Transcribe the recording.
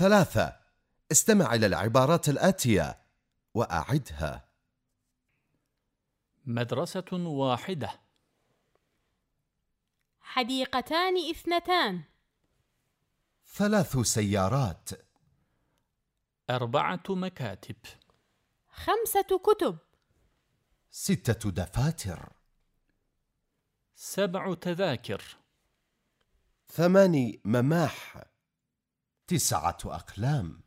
ثلاثة. استمع إلى العبارات الآتية وأعدها. مدرسة واحدة. حديقتان اثنتان. ثلاث سيارات. أربعة مكاتب. خمسة كتب. ستة دفاتر. سبع تذاكر. ثماني مماح. تسعة أقلام.